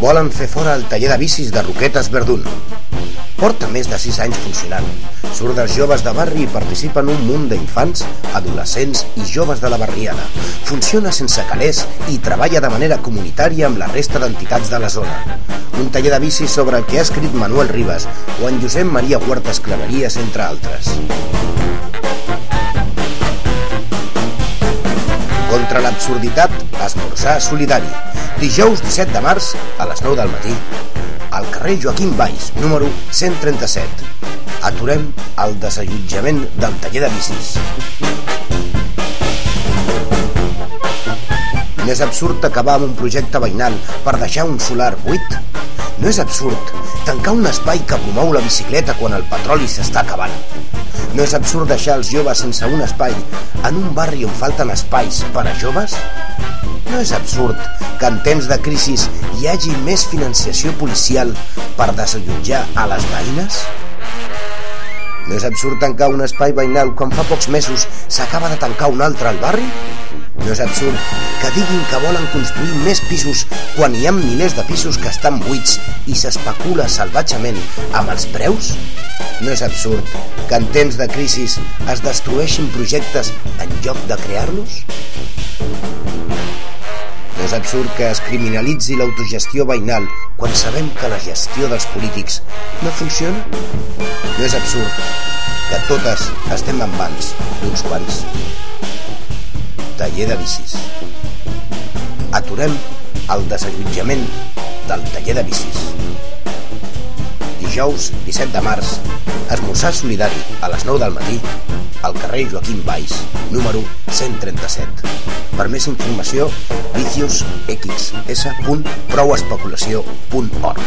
volen fer fora el taller de bicis de Roquetes Verdun. Porta més de 6 anys funcionant. Surt dels joves de barri i participa en un munt d'infants, adolescents i joves de la barriada. Funciona sense calés i treballa de manera comunitària amb la resta d'entitats de la zona. Un taller de bicis sobre el que ha escrit Manuel Ribas o en Josep Maria Huertas Claveries, entre altres. Contra l'absurditat, esmorzar solidari. Dijous 17 de març, a les 9 del matí, al carrer Joaquim Valls, número 137. Aturem el desallotjament del taller de bicis. No és absurd acabar amb un projecte veïnal per deixar un solar buit? No és absurd tancar un espai que promou la bicicleta quan el petroli s'està acabant? No és absurd deixar els joves sense un espai en un barri on falten espais per a joves? No és absurd que en temps de crisi hi hagi més financiació policial per desallotjar a les veïnes? No és absurd tancar un espai veïnal quan fa pocs mesos s'acaba de tancar un altre al barri? No és absurd que diguin que volen construir més pisos quan hi ha milers de pisos que estan buits i s'especula salvatgement amb els preus? No és absurd que en temps de crisi es destrueixin projectes en lloc de crear-los? No és absurd que es criminalitzi l'autogestió veïnal quan sabem que la gestió dels polítics no funciona? No és absurd que totes estem en mans d'uns quants? Taller de bicis. Aturem el desallotjament del taller de bicis. Dijous 17 de març, esmorzar solidari a les 9 del matí al carrer Joaquim Valls, número 137. Per més informació, viciosxs.prouespeculació.org.